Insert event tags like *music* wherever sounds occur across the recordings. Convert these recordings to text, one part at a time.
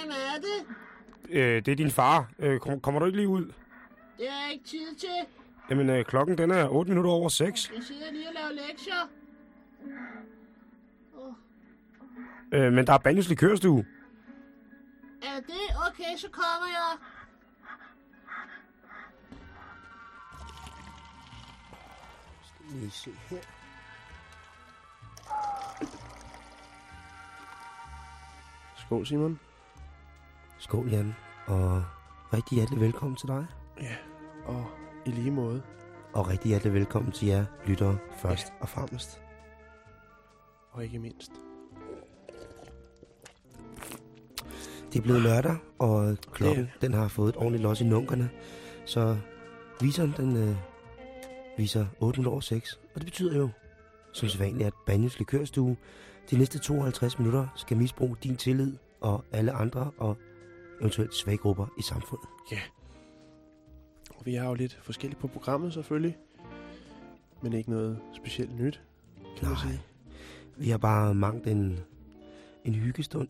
Hvem er det? Øh, det er din far. Øh, kom, kommer du ikke lige ud? Det er ikke tid til. Jamen, øh, klokken den er 8 minutter over 6. Jeg sidder lige og laver lektier. Øh, men der er Banjos likørstue. Er det? Okay, så kommer jeg. Lige se her. Skål, Simon. Skål, Jan, og rigtig hjertelig velkommen til dig. Ja, og i lige måde. Og rigtig hjertelig velkommen til jer lyttere først ja. og fremmest. Og ikke mindst. Det er blevet lørdag, og klokken Det- den har fået et ordentligt los i nunkerne. Så viseren den øh, viser 8 minutter over 6. Og det betyder jo, som sædvanligt, at Banjos Likørstue de næste 52 minutter skal misbruge din tillid og alle andre og eventuelt svage grupper i samfundet. Og vi er jo lidt forskellige på programmet selvfølgelig. Men ikke noget specielt nyt, kan man Nej. sige. Vi har bare mangt en, en hyggestund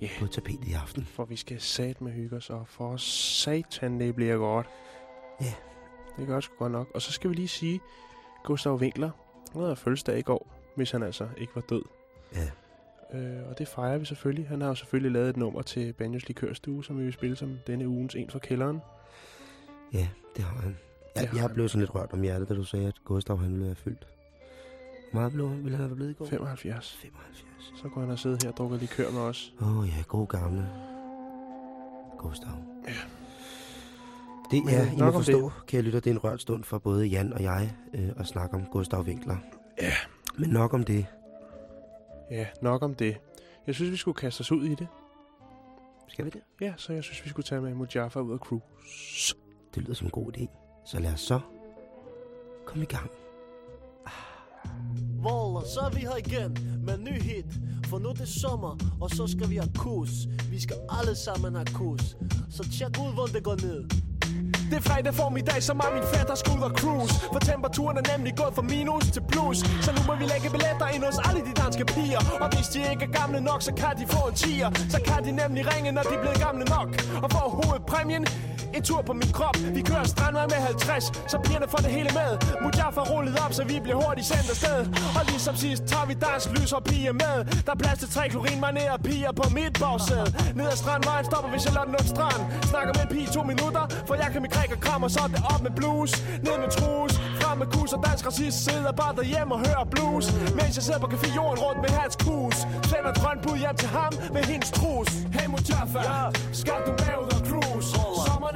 Ja. på tapetet i aften. For vi skal sat med hygge os, og for satan, det bliver godt. Ja. Det gør sgu godt nok. Og så skal vi lige sige, Gustav Winkler, han havde fødselsdag i går, hvis han altså ikke var død. Ja. Øh, og det fejrer vi selvfølgelig. Han har jo selvfølgelig lavet et nummer til Banjos Likørstue, som vi vil spille som denne ugens En for kælderen. Ja, det har han. Det Jeg, har jeg blev sådan lidt rørt om hjertet, da du sagde, at Gustav han være fyldt. Hvor meget blev han? Ville han have blevet i går? 75. 75. Så kunne han have siddet her og drukket likør med os. Åh oh, ja, god gamle. Gustav. Ja. Det er, øh, I må forstå, kan jeg lytte, det er en rørt stund for både Jan og jeg øh, at snakke om Gustav Winkler. Ja. Men nok om det. Ja, nok om det. Jeg synes, vi skulle kaste os ud i det. Skal vi det? Ja, så jeg synes, vi skulle tage med Mujaffa ud af cruise. Det lyder som en god idé. Så lad os så komme i gang. Voller, så er vi her igen med en ny hit For nu er det sommer, og så skal vi have kus Vi skal alle sammen have kus Så tjek ud, hvor det går ned det er fredag formiddag, så mig min fætter skal ud og cruise. For temperaturen er nemlig gået fra minus til plus. Så nu må vi lægge billetter ind hos alle de danske piger. Og hvis de ikke er gamle nok, så kan de få en tier. Så kan de nemlig ringe, når de er blevet gamle nok. Og få hovedpræmien en tur på min krop. Vi kører strandvej med 50 Så pigerne får det hele med. Mujaffa rullet op, så vi bliver hurtigt sendt afsted. Og ligesom sidst tager vi dansk lys og piger med. Der er plads til tre klorinmanerede piger på mit bagsæde. Ned ad strandvejen stopper vi Charlottenlund Strand. Snakker med en pige i to minutter For jeg kan mit kræk og kram, og så er det op med blues. Ned med trus, frem med kus Og dansk racist. Sidder bare derhjemme og hører blues. Mens jeg sidder på café jorden rundt med hans kus. Sender et grønt bud hjem til ham med hendes trus. Hey Mujaffa, skal du med ud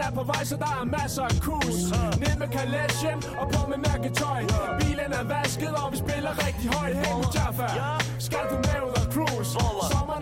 er på vej, så der er masser af kus Ned med kalæsjen og på med mærketøj. Bilen er vasket, og vi spiller rigtig højt. Hey Mujaffa, skal du med ud og cruise?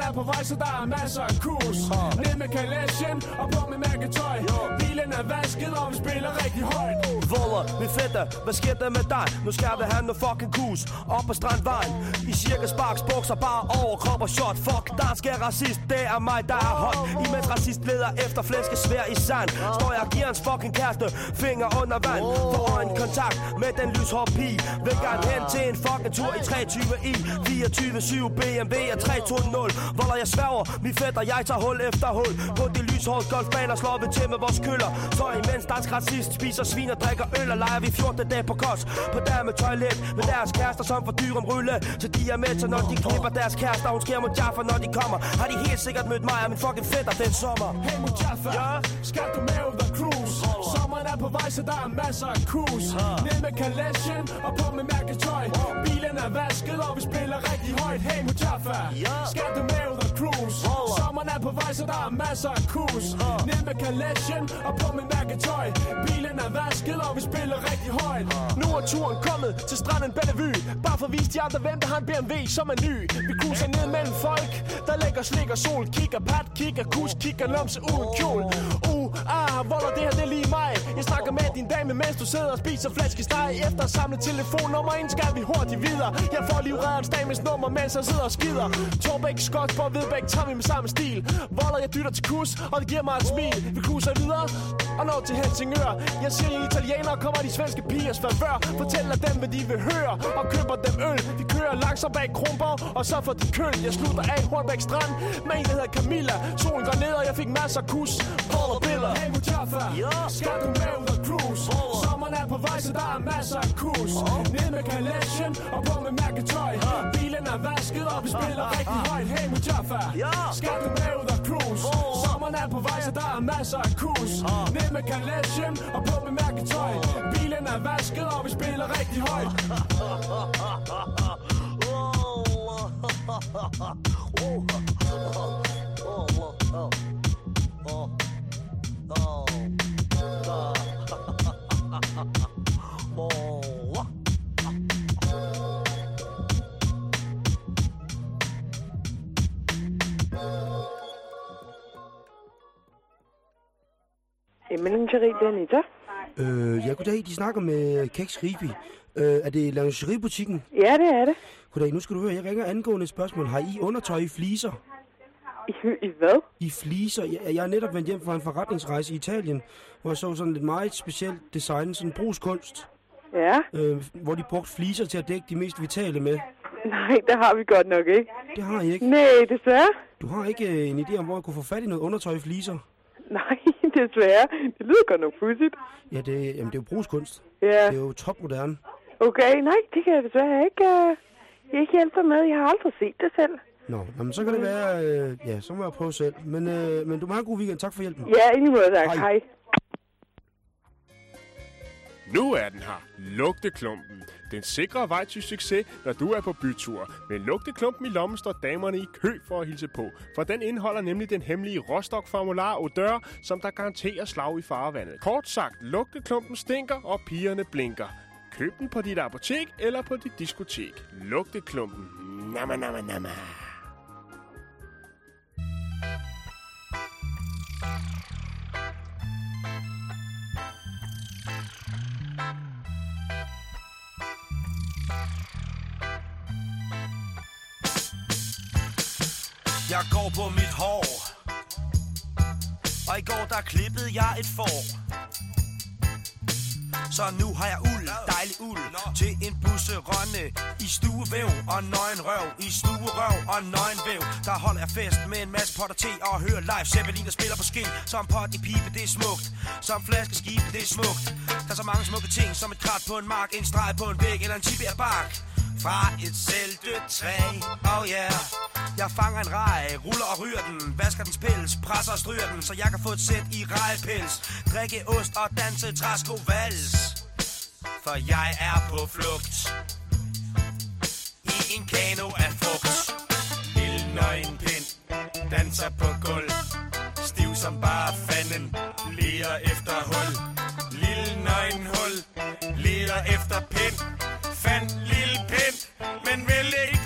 Er på vej, så der er masser af kus Ned med kalæsjen og på med mærketøj. Bilen er vasket, og vi spiller rigtig højt. Voller, min fætter, hvad sker der med dig? Nu skal vi have noget fucking kus Op på strandvejen. I cirka sparks, bukser, bare over krop og shot. Fuck, dansk er racist, det er mig, der er hot. Imens racist leder efter flæske svær i sand. Står jeg og giver hans fucking kæreste finger under vand. For øjenkontakt med den lyshår pige. Vil gerne hen til en fucking tur i 23 i. 24-7 BMW og 320 Voller jeg sværger, min fætter, jeg tager hul efter hul. På de lyshårede golfbaner slår vi til med vores køller. Så imens dansk racist spiser svin og drikker øl Og leger vi 14 dage på kos. På der med toilet med deres kærester som for dyr om rulle. Så de er med til når de knipper deres kærester. Hun sker mod Jaffa når de kommer. Har de helt sikkert mødt mig og min fucking fætter den sommer? Hey Mujaffa, ja? skal du med ud cruise? Sommeren er på vej, så der er masser af kus Ned med kalæsjen og på med mærketøj. Bilen er vasket, og vi spiller rigtig højt. Hey Mujaffa, Ja. skal du med ud og cruise? Sommeren er på vej, så der er masser af kus Ned med kalæsjen og på med mærketøj. Bilen er vasket, og vi spiller rigtig højt. Nu er turen kommet til stranden Bellevue. Bare for at vise de andre, hvem der har en BMW, som er ny. Vi cruiser ned mellem folk, der lægger slik og sol. Kigger pat, kigger kus, kigger numse uden kjol Uh, ah, volder, det her det er lige mig snakker med din dame, mens du sidder og spiser flæskesteg Efter at samle telefonnummer ind, skal vi hurtigt videre. Jeg får lige redderens dames nummer, mens jeg sidder og skider. Torbæk, Skotsborg, Vedbæk, tager vi med samme stil. Volder, jeg dytter til kus, og det giver mig et smil. Vi cruiser videre og når til Helsingør. Jeg siger, I italienere kommer de svenske pigers favør. Fortæller dem, hvad de vil høre, og køber dem øl. Vi kører langsomt bag Kronborg, og så får de køl. Jeg slutter af Hornbæk Strand. Med en, der hedder Camilla. Solen går ned, og jeg fik masser af kus. Paul og billeder Hey Mujaffa, skal du med ud og cruise? Sommeren er på vej, så der er masser af kus. Ned med kalesjen og på med mærketøj. Bilen er vasket, og vi spiller rigtig højt. Hey Mujaffa, skal du med ud og cruise? Sommeren er på vej, så der er masser af kus Ned med kalesjen og på med mærketøj. Bilen er vasket, og vi spiller rigtig højt *laughs* *laughs* Lingerie, det er Anita. Øh, ja, goddag. De snakker med Keks Ribi. Øh, er det lingeriebutikken? Ja, det er det. Goddag, nu skal du høre. Jeg ringer angående et spørgsmål. Har I undertøj i fliser? I, I hvad? I fliser? Jeg, jeg er netop vendt hjem fra en forretningsrejse i Italien, hvor jeg så sådan lidt meget specielt design, sådan brugskunst, Ja. øh, hvor de brugte fliser til at dække de mest vitale med. Nej, det har vi godt nok ikke. Det har I ikke. Nej, desværre. Du har ikke øh, en idé om, hvor jeg kunne få fat i noget undertøj i fliser? Nej, desværre. Det lyder godt nok pudsigt. Ja, det, jamen, det er jo brugskunst. Ja, Det er jo topmoderne. okay. Nej, det kan jeg desværre ikke, uh, ikke hjælpe med. Jeg har aldrig set det selv. Nå, jamen, så kan det være... Øh, ja, så må jeg prøve selv. Men, øh, men du må have en god weekend. Tak for hjælpen. Ja, lige måde, tak. Hej. Hej. Nu er den her. Lugteklumpen. Den sikre vej til succes, når du er på bytur. Med lugteklumpen i lommen står damerne i kø for at hilse på. For den indeholder nemlig den hemmelige Rostock-formular Odør, som der garanterer slag i farvandet. Kort sagt, lugteklumpen stinker, og pigerne blinker. Køb den på dit apotek eller på dit diskotek. Lugteklumpen. Nama, nama, nama. Der klippede jeg et får. Så nu har jeg uld, dejlig uld Til en busserønne I stuevæv og nøgen røv I stuerøv og nøgen væv. Der holder jeg fest med en masse potter te Og hører live Zeppelin der spiller på skin Som pot i pipe, det er smukt. Som flaskeskib, det er smukt. Der er så mange smukke ting Som et krat på en mark En streg på en væg eller en tibia bark. Fra et selvdødt træ, oh yeah. Jeg fanger en rej, ruller og ryger den Vasker dens pels, presser og stryger den Så jeg kan få et sæt i rejpels. Drikke ost og danse træsko vals For jeg er på flugt. I en kano af frugt. Lille nøgen pind Danser på gulv. Stiv som bare fanden Leder efter hul. Lille nøgen hul Leder efter pind. Fand lille pind Men vil ikke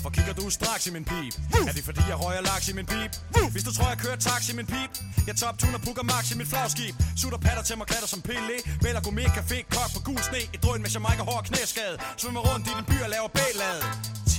Hvorfor kigger du straks i min pip? Er det fordi jeg røger laks i min pip? Hvis du tror jeg kører taxi i min pip? Jeg top-tuner pukker max i mit flagskib. Sutter patter til mig klatter som pille Vælger gourmet café, kok på gul sne. Et drøn med Jamaica hår og knæskade. Svømmer rundt i din by og laver bælade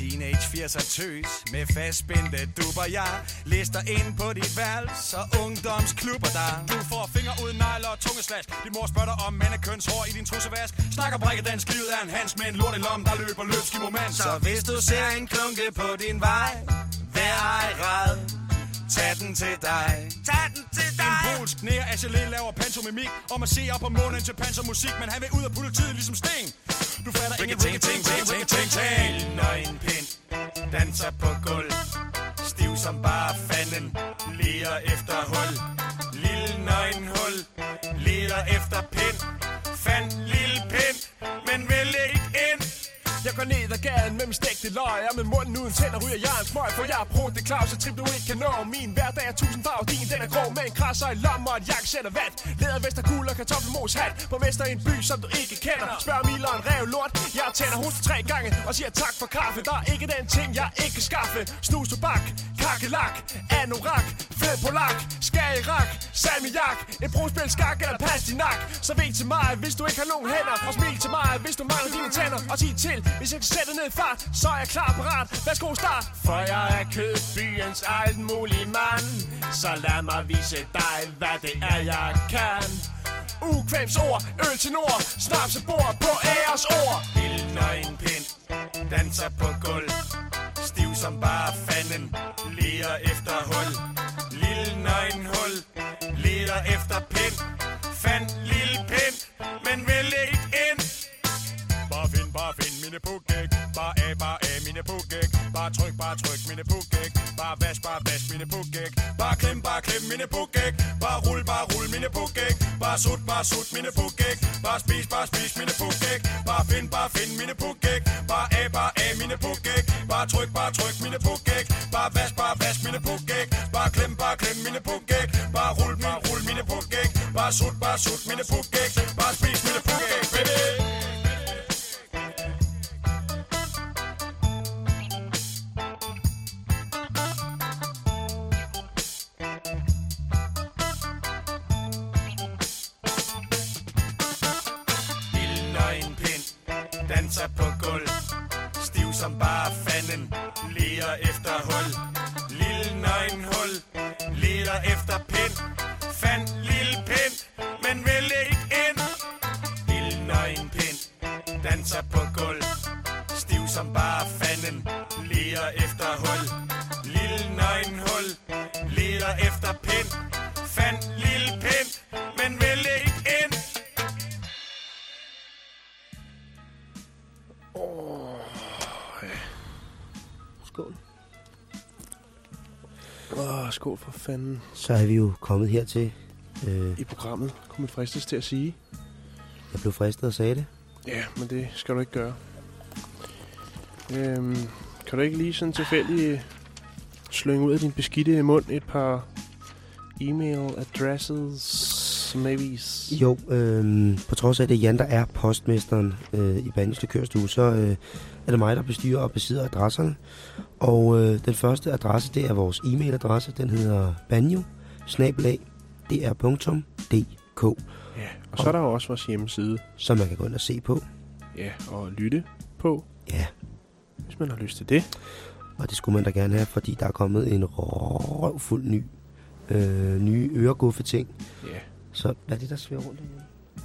Teenage 80'er tøs Med fastspændte dubber jeg Lister ind på dit værelse Og ungdomsklubber der Du får fingre uden negler og tungeslash Din mor spørger dig om mandekøns hår i din trussevask Snakker brække dansk livet er en hans med en lort i lom Der løber løbsk i moment. Så hvis du ser en klunke på din vej. Vær ej ræd Tag den til dig. Tag den til dig. En polsk nære Achelé laver pantomimik Om at se op på månen til pansermusik Men han vil ud af politiet ligesom Sting Du fatter ingen ting, ting, ting, ting, ting, ting nøgen pind. Danser på gulv. Stiv som bare fanden. Leder efter hul. Lille nøgen hul Leder efter pind. Fand lille pind jeg går ned ad gaden med min stegte løg Og med munden uden tænder ryger jeg en smøg For jeg er brugt det klav, så trip du ikke kan nå. Min hverdag er tusind farver, din den er grå. Med en krasser i lommen og et jakkesæt og vand Leder vester gul og kartoffelmos hat. På mester i en by, som du ikke kender. Spørg Mila en rev lort. Jeg tænder hos tre gange og siger tak for kaffe. Der er ikke den ting, jeg ikke kan skaffe. Snus, tobak, kakelak, anorak, fed polak, skagerak, salmiak, et brugspil skak eller pastinak. Så ved til mig, hvis du ikke har nogen hænder, og smil til mig, hvis du mangler dine tænder. Og sig til, hvis jeg kan sætte ned i fart, så er jeg klar og parat. Værsgo start. For jeg er kødbyens alt mulig mand, så lad mig vise dig, hvad det er, jeg kan. Ukvemsord, øl til nord, snapsebord på æres ord. Lille en pind, danser på gulv, stiv som bare fanden, leder efter hul. Lille nøgen hul, leder efter pind, fand lille pind, men vil Bare bash mine pukæk Bare klem, bare klem mine pukæk Bare rul, bare rul mine pukæk Bare sut, bare sut mine pukæk Bare spis, bare spis mine pukæk Bare find, bare find mine pukæk Bare af, bare af mine pukæk Bare tryk, bare tryk mine pukæk Bare vask, bare vask mine pukæk Bare klem, bare klem mine pukæk Bare rul, bare rul mine pukæk Bare sut, bare sut mine pukæk Bare spis mine pukæk Baby danser på gulv fanden. Så er vi jo kommet hertil. Øh, I programmet kunne man fristes til at sige. jeg blev fristet og sagde det. Ja, men det skal du ikke gøre. Øhm, kan du ikke lige sådan tilfældigt slynge ud af din beskidte mund et par e-mail addresses, maybe? Jo, øh, på trods af, at det er Jan, der er postmesteren øh, i Banjens Likørstue, så øh, er det mig, der bestyrer og besidder adresserne. Og øh, den første adresse, det er vores e-mailadresse. Den hedder banjo dr.dk, Ja, og så er der jo også vores hjemmeside. som man kan gå ind og se på. Ja, og lytte på, Ja, hvis man har lyst til det. og det skulle man da gerne have, fordi der er kommet en røvfuld ny, øh, nye øreguffe ting. Ja, Så hvad er det, der svæver rundt?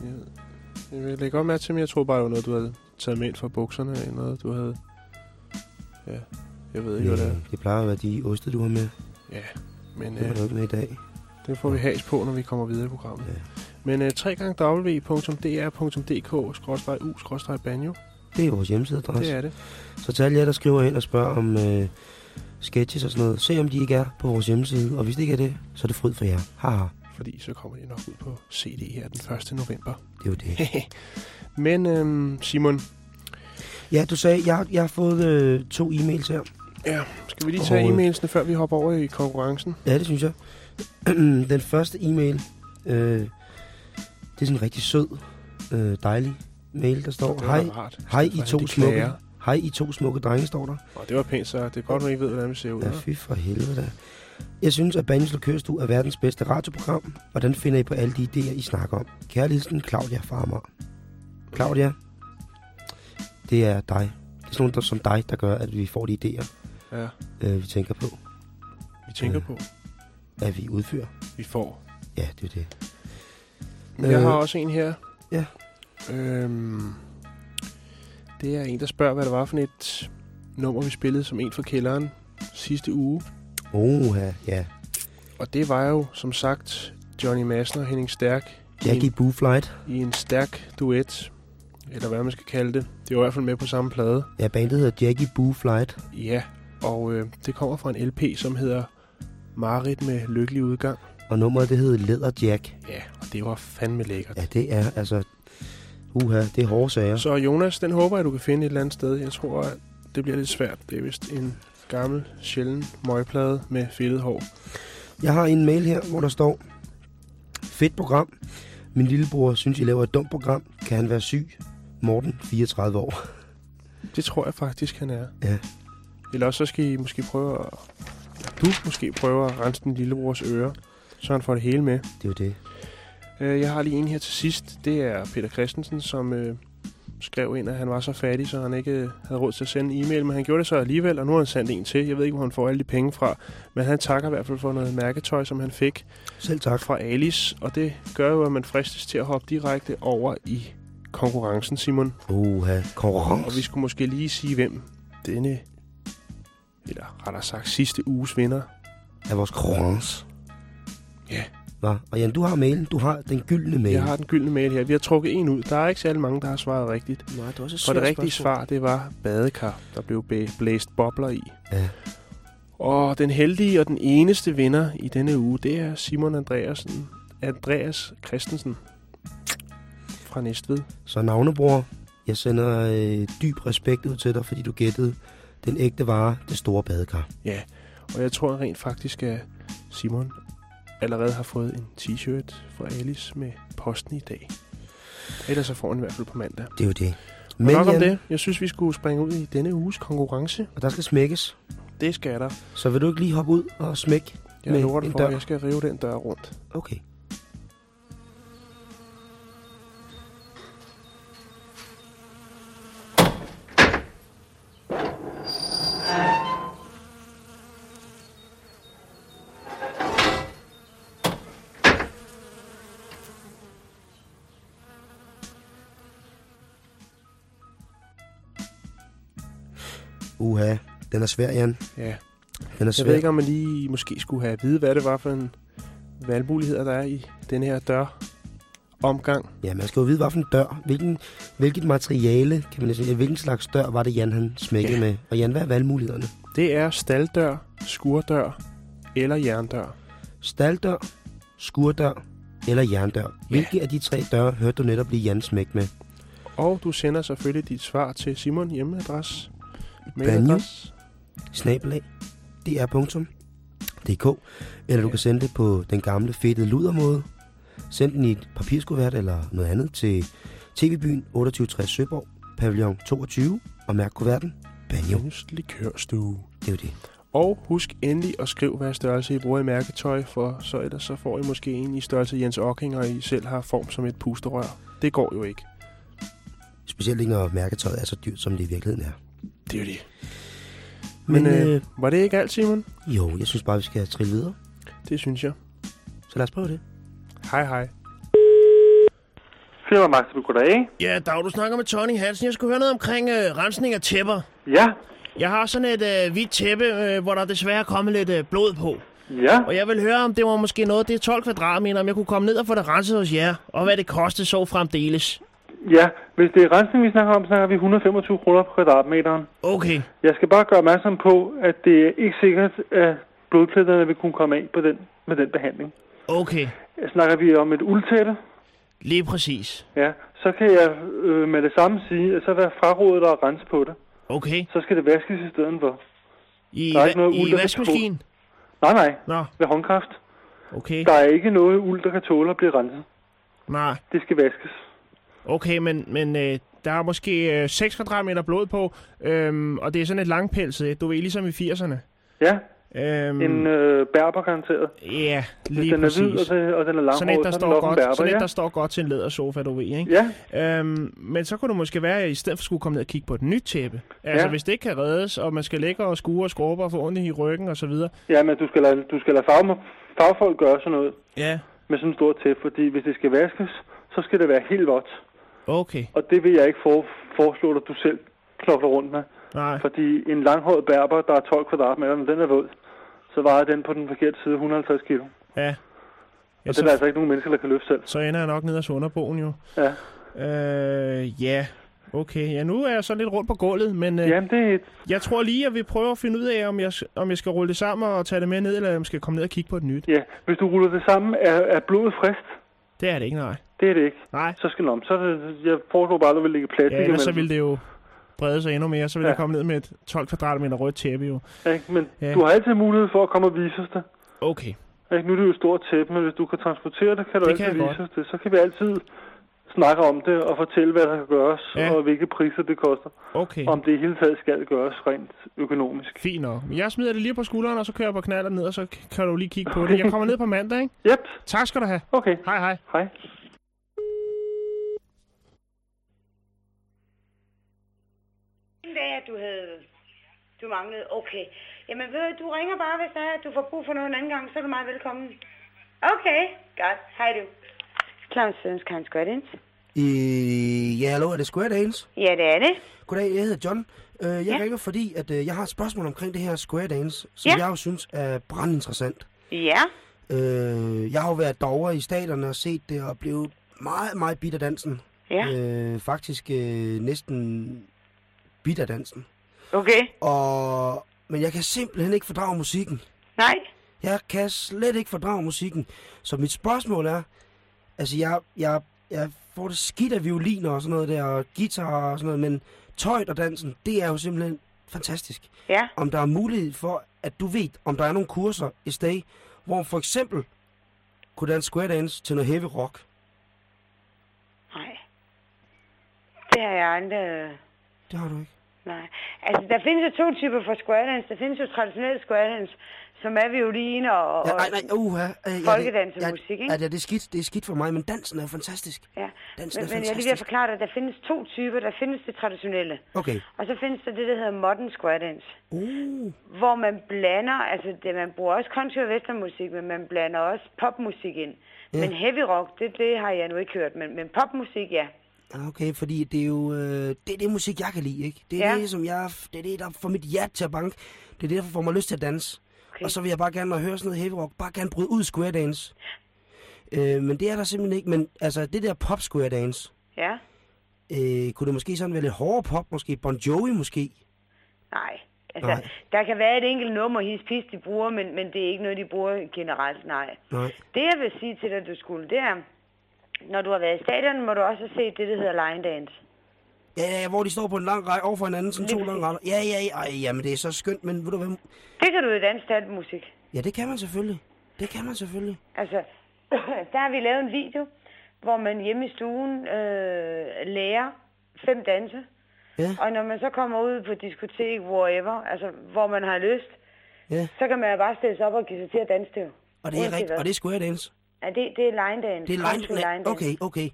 jeg, jeg vil lægge godt mærke til, men jeg tror bare, det var noget, du havde taget med ind fra bukserne, eller noget, du havde... Ja, jeg ved ikke, hvad det er. det plejer at være de oste, du har med. Ja, men Det var øh, du ikke med i dag. det får vi has på, når vi kommer videre i programmet. Ja. Men øh, 3 gange www.dr.dk-u-banjo, Det er vores hjemmesideadresse. det er det. Så til alle jer, der skriver ind og spørger om øh, sketches og sådan noget, se om de ikke er på vores hjemmeside. Og hvis det ikke er det, så er det fryd for jer. Haha, Fordi så kommer de nok ud på CD her den 1. november. det er jo det. *laughs* Men øhm, Simon, Ja, du sagde, jeg, jeg har fået øh, to e-mails her. ja, skal vi lige tage e-mailsene, før vi hopper over i konkurrencen? Ja, det synes jeg. *clears throat* Den første e-mail, øh, det er sådan en rigtig sød, øh, dejlig mail, der står, Det hej, hej I to smukke, klager. hej I to smukke drenge, står der. Og det var pænt, så det er godt, man ikke ved, hvordan vi ser ud. Ja, fy for helvede da. Jeg synes, at Banjens Lokørstue er verdens bedste radioprogram, og den finder I på alle de idéer, I snakker om. Hilsen, Claudia Farmer. Claudia, det er dig. Det er sådan nogen der, som dig, der gør, at vi får de idéer, Ja, øh, vi tænker på, vi tænker Øh. på, at vi udfører. vi får. Ja, det er det. Men jeg Øh, har også en her. ja. Øhm, det er en, der spørger, hvad det var for et nummer, vi spillede som en for kælderen sidste uge. Oh, ja. Og det var jo, som sagt, Johnny Madsen og Henning Stærk Jackie Boo Flight. i en stærk duet. Eller hvad man skal kalde det. Det var i hvert fald med på samme plade. Ja, bandet hedder Jackie Boo Flight. Ja, og øh, det kommer fra en LP, som hedder Marit med lykkelig udgang. Og nummeret, det hedder Leather Jack. Ja, og det var fandme lækkert. Ja, det er altså... Uha, det er hårde sager. Så Jonas, den håber jeg, du kan finde et eller andet sted. Jeg tror, at det bliver lidt svært. Det er vist en gammel, sjælden møgplade med fedtet hår. Jeg har en mail her, hvor der står... Fedt program. Min lillebror synes, I laver et dumt program. Kan han være syg? Morten, 34 år. Det tror jeg faktisk, han er. Ja. Eller også så skal I måske prøve at du måske prøver at rense din lillebrors ører, så han får det hele med. Det er jo det. Øh, jeg har lige en her til sidst. Det er Peter Christensen, som øh, skrev ind, at han var så fattig, så han ikke havde råd til at sende en e-mail, men han gjorde det så alligevel, og nu har han sendt en til. Jeg ved ikke, hvor han får alle de penge fra, men han takker i hvert fald for noget mærketøj, som han fik Selv tak. fra Alice, og det gør jo, at man fristes til at hoppe direkte over i konkurrencen, Simon. Uha, Og konkurrence. vi skulle måske lige sige, hvem denne, eller rettere sagt sidste uges vinder. af vores konkurrence. Ja. Nå, og Jan, du har mailen. Du har den gyldne mail. Jeg har den gyldne mail her. Vi har trukket en ud. Der er ikke særlig mange, der har svaret rigtigt. Nej, det er også et For det rigtige spørgsmål. svar, det var badekar, der blev blæ- blæst bobler i. Ja. Og den heldige og den eneste vinder i denne uge, det er Simon Andreasen, Andreas Christensen fra Næstved. Så navnebror, jeg sender øh, dyb respekt ud til dig, fordi du gættede den ægte vare, det store badekar. Ja, og jeg tror rent faktisk, at Simon allerede har fået en t-shirt fra Alice med posten i dag. Ellers så får han i hvert fald på mandag. Det er jo det. Men nok om Jan, det. Jeg synes, vi skulle springe ud i denne uges konkurrence. Og der skal smækkes. Det skal der. Så vil du ikke lige hoppe ud og smække? Jeg Med lover dig en for, dør. at jeg skal rive den dør rundt. Okay. Den er svær, Jan. Ja. Den er svær. Jeg ved ikke, om man lige måske skulle have at vide, hvad det var for en valgmuligheder, der er i den her dør omgang. Ja, man skal jo vide, hvad for en dør. Hvilken, hvilket materiale, kan man sige, hvilken slags dør var det, Jan han smækkede Ja. med? Og Jan, hvad er valgmulighederne? Det er staldør, skurdør eller jerndør. Staldør, skurdør eller jerndør. Hvilke af de tre døre hørte du netop lige Jan smække med? Og du sender selvfølgelig dit svar til Simon hjemmeadresse. Banjo. Snabelag, dr.dk Eller du kan sende det på den gamle fedtede ludermåde. Send den i et papirskuvert eller noget andet til TV-byen 2860 Søborg, pavillon 22, og mærk kuverten Banjo. Banjos likørstue. Det er jo det. Og husk endelig at skrive, hvad størrelse I bruger i mærketøj, for så ellers så får I måske en i størrelse Jens Ocking, og I selv har form som et pusterør. Det går jo ikke. Specielt ikke, når mærketøjet er så dyrt, som det i virkeligheden er. Det er jo det. Men, Men øh, øh, var det ikke alt, Simon? jo, jeg synes bare, vi skal trille videre. Det synes jeg. Så lad os prøve det. Hej hej. Firma Max, goddag. Ja, Dag, du snakker med Tony Hansen. Jeg skulle høre noget omkring øh, rensning af tæpper. Ja, Jeg har sådan et øh, hvidt tæppe, øh, hvor der desværre er kommet lidt øh, blod på. ja. Og jeg vil høre, om det var måske noget, det er 12 kvadratmeter, om jeg kunne komme ned og få det renset hos jer, og hvad det kostede så fremdeles. Ja, hvis det er rensning, vi snakker om, snakker vi 125 kroner på kvadratmeteren. Okay, Jeg skal bare gøre opmærksom på, at det er ikke sikkert, at blodpletterne vil kunne komme af på den, med den behandling. okay, Snakker vi om et uldtæppe, lige præcis. ja, så kan jeg øh, med det samme sige, at så være frarådet at rense på det. Okay, Så skal det vaskes i stedet for. i, Der er ikke noget i uld, vaskemaskinen? Nej, nej, Nå, ved håndkraft. okay, Der er ikke noget uld, der kan tåle at blive renset. nej. Det skal vaskes. Okay, men, men øh, der er måske øh, 6 kvadratmeter blod på, øhm, og det er sådan et langpelset, du ved, ligesom i 80'erne. Ja, Øhm, en øh, berber garanteret. ja, Hvis lige den er hvid, præcis. og, det, og den er langhåret, Sådan et, der så den står godt, berber, sådan et, ja. der står godt til en lædersofa, du ved, ikke? Ja, Øhm, men så kunne det måske være, at i stedet for skulle komme ned og kigge på et nyt tæppe. Altså, Ja. hvis det ikke kan reddes, og man skal ligge og skure og skrubbe og få ondt i ryggen og så videre. ja, men du skal lade, du skal lade fag, fagfolk gøre sådan noget Ja, med sådan en stor tæp, fordi hvis det skal vaskes, så skal det være helt vådt. Okay. Og det vil jeg ikke for, foreslå dig, du selv knokler rundt med. Nej, Fordi en langhåret berber, der er 12 kvadratmeter, når den er våd, så vejer den på den forkerte side 150 kilo. ja. ja Og det er der altså ikke nogen mennesker, der kan løfte selv. så ender jeg nok ned ad Sunderbogen jo. Ja. Øh, ja. Okay, ja, nu er jeg så lidt rundt på gulvet, men øh, Jamen, det er et... jeg tror lige, at jeg vil prøve at finde ud af, om jeg, om jeg skal rulle det sammen og tage det med ned, eller om jeg skal komme ned og kigge på et nyt. Ja, hvis du ruller det sammen, er, er blodet frist. Det er det ikke, nej. Det er det ikke. Nej, Så skal om. Så jeg foreslår bare, at du vil lægge plastik ja, ellers så ville det jo brede sig endnu mere, så ville Ja. jeg komme ned med et 12 kvadratmeter rødt tæppe jo. Ikke? Men Ja. du har altid mulighed for at komme og vise os det. Okay, Ikke? Nu er det jo et stort tæppe, men hvis du kan transportere det, kan du Det altid kan vise os det. Så kan vi altid snakke om det og fortælle, hvad der kan gøres, Ja. ja. og hvilke priser det koster. Okay. Om det i hele taget skal gøres rent økonomisk. Fint nok. Jeg smider det lige på skulderen, og så kører jeg på knaller ned, og så kan du lige kigge på det. Jeg kommer ned på mandag, ikke? Yep. Tak skal du have. Okay. Hej, hej. Hej. Det er, at du havde... Du manglede... Okay. Jamen ved du, du ringer bare, hvis der er, at du får brug for noget en anden gang, så er du meget velkommen. Okay, godt. Hej du. Claus Sørensk, Hans Gørdens. Øh, ja, hallo, er det Square Dance? Ja, det er det. Goddag, jeg hedder John. Øh, jeg Ja. ringer, fordi at, øh, jeg har et spørgsmål omkring det her Square Dance, som Ja. jeg jo synes er brandinteressant. Ja. Øh, jeg har jo været derovre i staterne og set det og blevet meget, meget bidt af dansen. Ja. Øh, faktisk øh, næsten bidt af dansen. Okay. Og, men jeg kan simpelthen ikke fordrage musikken. Nej. Jeg kan slet ikke fordrage musikken. Så mit spørgsmål er, altså jeg, jeg, jeg får det skidt af violiner og sådan noget der, og guitar og sådan noget, men tøjt og dansen, det er jo simpelthen fantastisk. Ja. Om der er mulighed for, at du ved, om der er nogle kurser i stay, hvor for eksempel kunne danse square dance til noget heavy rock. Nej. Det har jeg aldrig... Det har du ikke. Nej. Altså, der findes jo to typer for square dance. Der findes jo traditionel square dance, som er violin og, Ja, og nej, uha. Øh, ja, det- folkedansemusik, ikke? Ja, ja, det er skidt, det er skidt for mig, men dansen er fantastisk. Ja, Dansen men, er men jeg er lige ved at forklare dig, at der findes to typer. Der findes det traditionelle, Okay. og så findes der det, der hedder modern square dance. Uh. Hvor man blander, altså det, man bruger også country og westernmusik, men man blander også popmusik ind. Ja. Men heavy rock, det, det har jeg nu ikke hørt, men, men popmusik, ja. Ja, Okay, fordi det er jo øh, det, er det musik, jeg kan lide, ikke? Det er ja. det, som jeg, det er det, der får mit hjerte til at banke. Det er det, der får mig lyst til at danse. Okay. Og så vil jeg bare gerne, når jeg hører sådan noget heavy rock, bare gerne bryde ud square dance. Øh, men det er der simpelthen ikke. Men altså, det der pop square dance, Ja, øh, kunne det måske sådan være lidt hårdere pop, måske Bon Jovi måske? nej. Altså, Nej. der kan være et enkelt nummer, his pis, de bruger, men, men det er ikke noget, de bruger generelt, nej. Nej. Det, jeg vil sige til dig, du skulle, det er, når du har været i stadion, må du også set det, der hedder line dance. Ja, ja, ja, hvor de står på en lang række over for hinanden, sådan to lange rækker. Ja, ja, ja, ej, jamen det er så skønt, men ved du hvad? Det kan du jo danse til musik. Ja, det kan man selvfølgelig. Det kan man selvfølgelig. Altså, *clears throat* der har vi lavet en video, hvor man hjemme i stuen øh, lærer fem danse. Ja. Og når man så kommer ud på diskotek, wherever, altså hvor man har lyst, Ja. så kan man bare stille sig op og give sig til at danse til. Og det er rigtigt, og det er square dance. Ja, det, det er line dance. Det er dance. Okay, okay.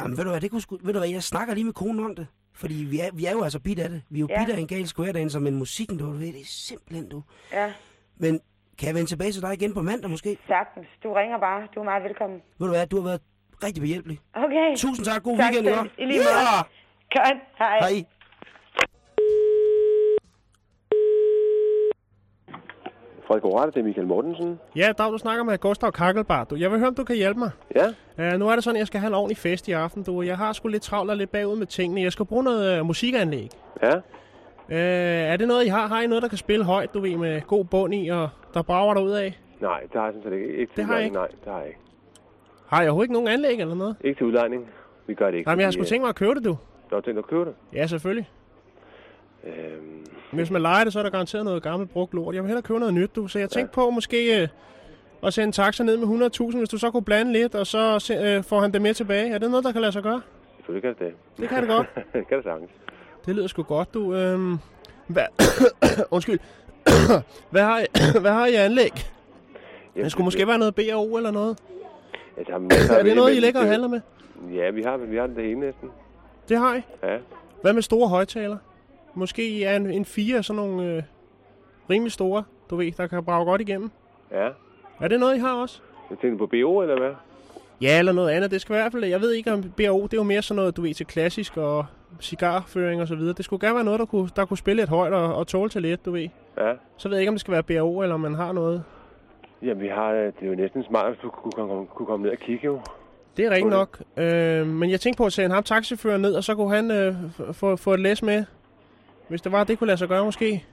Jamen, ved du hvad, det kunne ved du hvad, jeg snakker lige med konen om det. Fordi vi er, vi er jo altså bit af det. Vi er jo Ja. bit af en gal square men musikken, du ved, det er simpelthen, du. Ja, Men kan jeg vende tilbage til dig igen på mandag måske? sagtens. Du ringer bare. Du er meget velkommen. Ved du hvad, du har været rigtig behjælpelig. Okay. Tusind tak, god tak weekend? I lige måde. Godt. Hej. Hej. Frederik Orette, det er Michael Mortensen. Ja, Dag, du snakker med Gustav Kakkelbar. Du. Jeg vil høre, om du kan hjælpe mig. Ja? Uh, nu er det sådan, at jeg skal have en ordentlig fest i aften. Du. Jeg har sgu lidt travlt og lidt bagud med tingene. Jeg skal bruge noget uh, musikanlæg. Ja? Uh, er det noget, I har? Har I noget, der kan spille højt, du ved, med god bund i, og der brager der ud af? Nej, det har jeg sådan set ikke. ikke Det har jeg udlejning. Nej, det har jeg ikke. Har I overhovedet ikke nogen anlæg eller noget? Ikke til udlejning. Vi gør det ikke. Nej, men jeg har sgu tænkt mig at købe det, du. Du har tænkt dig at købe det? Ja, selvfølgelig. Øhm, Hvis man leger det, så er der garanteret noget gammelt brugt lort. Jeg vil hellere købe noget nyt, du. Så jeg tænkte på måske øh, at sende en taxa ned med 100.000, hvis du så kunne blande lidt, og så øh, får han det med tilbage. Er det noget, der kan lade sig gøre? selvfølgelig kan det det. Det kan det godt. det *laughs* kan det sagtens. Det lyder sgu godt, du. Øhm, hvad... *coughs* Undskyld. *coughs* hvad, har I, *coughs* hvad har I anlæg? Jamen, Det skulle måske være noget BAO eller noget. Ja, der er, det noget, I lægger og handler med? Ja, vi har, vi har det hele næsten. Det har I. Ja. Hvad med store højtaler? Måske er en, en fire sådan nogle øh, rimelig store, du ved, der kan brage godt igennem. Ja. Er det noget, I har også? Jeg tænkte på BO, eller hvad? Ja, eller noget andet. Det skal i hvert fald, jeg ved ikke om BAO, det er jo mere sådan noget, du ved, til klassisk og cigarføring og så videre. Det skulle gerne være noget, der kunne, der kunne spille lidt højt og, og tåle til lidt, du ved. Ja. Så ved jeg ikke, om det skal være BAO, eller om man har noget. Ja, vi har, øh, det er jo næsten smart, hvis du kunne komme, kunne komme ned og kigge jo. Det er rigtigt nok. Øh, men jeg tænkte på at sende ham taxichaufføren ned, og så kunne han øh, få, få et læs med. Hvis det var, det kunne lade sig gøre måske.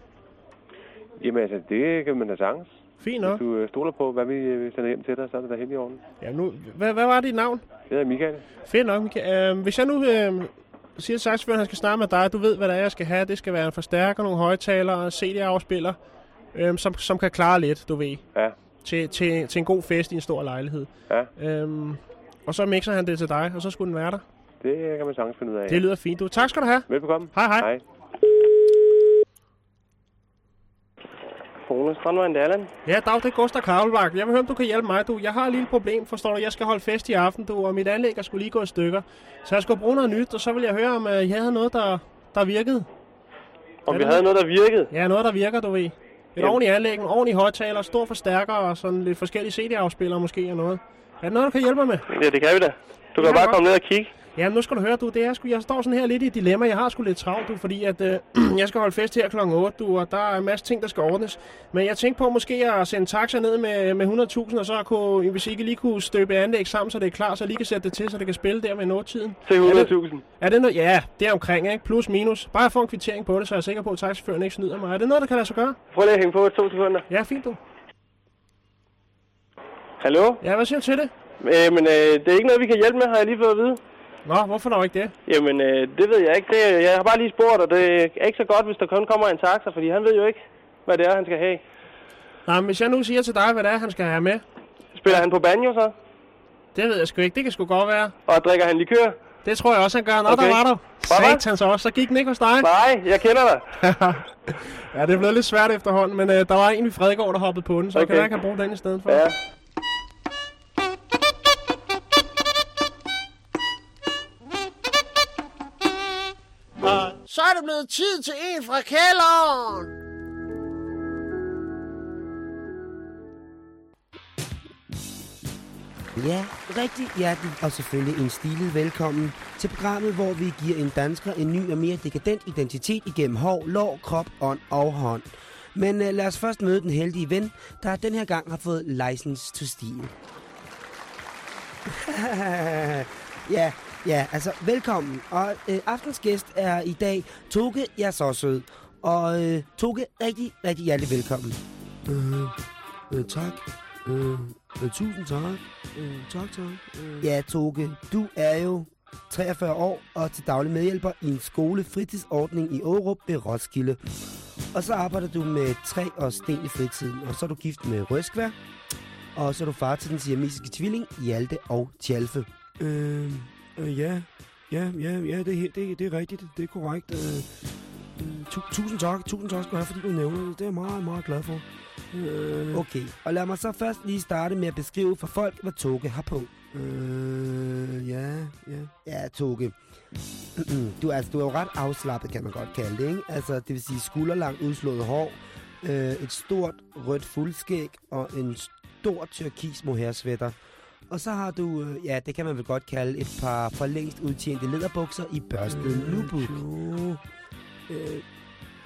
Jamen altså, det kan man da sagtens. Fint nok. Hvis du øh, stoler på, hvad vi øh, sender hjem til dig, så er det da helt i orden. Ja, nu, hvad, hvad var dit navn? Det hedder Michael. Fedt nok, Michael. Øh, hvis jeg nu øh, siger til at han skal snakke med dig, du ved, hvad det er, jeg skal have. Det skal være en forstærker, nogle højtalere, en CD-afspiller, øh, som, som kan klare lidt, du ved. Ja. Til, til, til en god fest i en stor lejlighed. Ja. Øhm, og så mixer han det til dig, og så skulle den være der. Det kan man sagtens finde ud af. Det lyder fint, du. Tak skal du have. Velbekomme. Hej, hej. Hej. Rune Strandvejen, det er Allan. Ja, Dag, det er Gustav Kravlbak. Jeg vil høre, om du kan hjælpe mig, du. Jeg har et lille problem, forstår du. Jeg skal holde fest i aften, du, og mit anlæg er skulle lige gå i stykker. Så jeg skulle bruge noget nyt, og så vil jeg høre, om jeg havde noget, der, der virkede. Om vi havde noget, der virkede? Ja, noget, der virker, du ved. Et Jamen. ordentligt anlæg, en ordentlig højtaler, stor forstærker og sådan lidt forskellige CD-afspillere måske og noget. Er det noget, du kan hjælpe mig med? Ja, det kan vi da. Du kan kan bare godt. komme ned og kigge. Ja, nu skal du høre, du, det er sgu, jeg står sådan her lidt i et dilemma. Jeg har sgu lidt travlt, du, fordi at, øh, *clears throat* jeg skal holde fest her kl. 8, du, og der er en masse ting, der skal ordnes. Men jeg tænkte på måske at sende taxa ned med, med 100.000, og så kunne, hvis I ikke lige kunne støbe anlæg sammen, så det er klar, så jeg lige kan sætte det til, så det kan spille der med nåtiden. Til Er det- 100.000. Er det noget? Ja, det er omkring, ikke? Plus minus. Bare få en kvittering på det, så jeg er sikker på, at taxichaufføren ikke snyder mig. Er det noget, der kan lade sig gøre? Prøv lige at hænge på to sekunder. Ja, fint du. Hallo? Ja, hvad siger du til det? Øh, men øh, det er ikke noget, vi kan hjælpe med, har jeg lige fået at vide. Nå, hvorfor dog ikke det? Jamen, øh, det ved jeg ikke. Det, jeg har bare lige spurgt, og det er ikke så godt, hvis der kun kommer en taxa, fordi han ved jo ikke, hvad det er, han skal have. Nej, men hvis jeg nu siger til dig, hvad det er, han skal have med. Spiller han på banjo så? Det ved jeg sgu ikke. Det kan sgu godt være. Og drikker han likør? Det tror jeg også, han gør. Nå, Okay. der var du. Hvad? Satan så også. Så gik den ikke hos dig. Nej, jeg kender dig. *laughs* ja, det er blevet lidt svært efterhånden, men øh, der var en i Fredegård, der hoppede på den, så okay. Kan jeg kan bruge den i stedet for. Ja. Så er det blevet tid til en fra kælderen. Ja, rigtig hjertelig og selvfølgelig en stilet velkommen til programmet, hvor vi giver en dansker en ny og mere dekadent identitet igennem hår, lår, krop, ånd og hånd. Men uh, lad os først møde den heldige ven, der den her gang har fået license to steal. *laughs* ja, ja, altså velkommen. Og øh, aftens gæst er i dag Toge, jeg er så sød. Og øh, Toge, rigtig, rigtig hjertelig velkommen. Øh, øh, tak. Øh, øh, tusind tak. Øh, tak, tak. Øh. Ja, Toge, du er jo 43 år og til daglig medhjælper i en skole fritidsordning i Årup ved Roskilde. Og så arbejder du med træ og sten i fritiden, og så er du gift med Røskvær. Og så er du far til den siamesiske tvilling, Hjalte og Tjalfe. Øh, øh, ja, ja, ja, ja, det, det, det er rigtigt, det er korrekt. Øh, tu, tusind tak, tusind tak skal du have, fordi du nævner det. Det er jeg meget, meget glad for. Øh. Okay, og lad mig så først lige starte med at beskrive for folk, hvad Toge har på. Øh, ja, ja. Ja, Toge. *clears throat* du, er, altså, du er jo ret afslappet, kan man godt kalde det, ikke? Altså, det vil sige skulderlangt udslået hår, øh, et stort rødt fuldskæg og en stor tyrkis mohair-sweater. Og så har du, øh, ja, det kan man vel godt kalde et par for længst udtjente læderbukser i børstet øh, nubuk. Øh,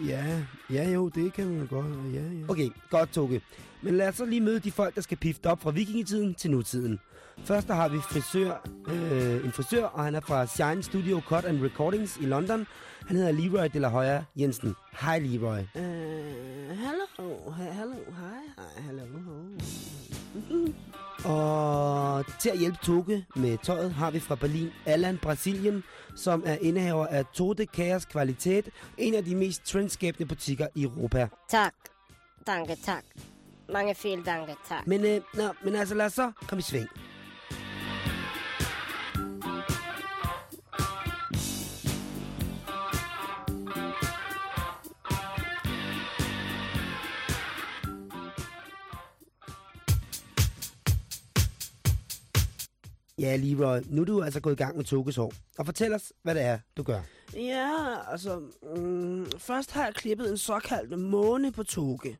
ja, ja jo, det kan man godt. Ja, ja. Okay, godt, Toge. Men lad os så lige møde de folk, der skal pifte op fra vikingetiden til nutiden. Først der har vi frisør, øh, en frisør, og han er fra Shine Studio Cut and Recordings i London. Han hedder Leroy de la Hoya Jensen. Hej, Leroy. Uh, hello, hello, hi, hi, hello. Og til at hjælpe Toge med tøjet har vi fra Berlin Allan Brasilien, som er indehaver af Tode Chaos Kvalitet, en af de mest trendskabende butikker i Europa. Tak. Danke, tak. Mange vielen danke, tak. Men, øh, nå, men altså lad os så komme i sving. Ja, Leroy, nu er du altså gået i gang med Tokesår. hår. Og fortæl os, hvad det er, du gør. Ja, altså, mm, først har jeg klippet en såkaldt måne på Toke.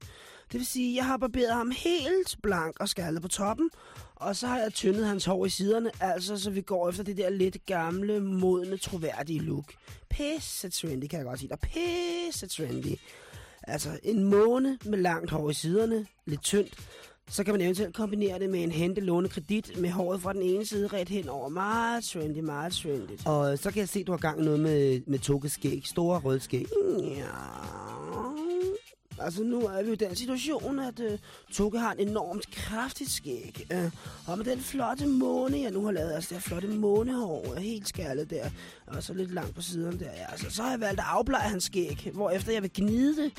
Det vil sige, jeg har barberet ham helt blank og skaldet på toppen, og så har jeg tyndet hans hår i siderne, altså så vi går efter det der lidt gamle, modne, troværdige look. Pisse trendy, kan jeg godt sige dig. Pisse trendy. Altså, en måne med langt hår i siderne, lidt tyndt, så kan man eventuelt kombinere det med en hente låne kredit med håret fra den ene side ret hen over. Meget trendy, meget trendy. Og så kan jeg se, at du har gang i noget med, med Toges skæg. Store røde skæg. Ja. Altså, nu er vi jo i den situation, at uh, Toge har en enormt kraftigt skæg. Uh, og med den flotte måne, jeg nu har lavet, altså det her flotte månehår, uh, helt skaldet der, og så lidt langt på siden der, ja, altså, så har jeg valgt at afblege hans skæg, hvorefter jeg vil gnide det,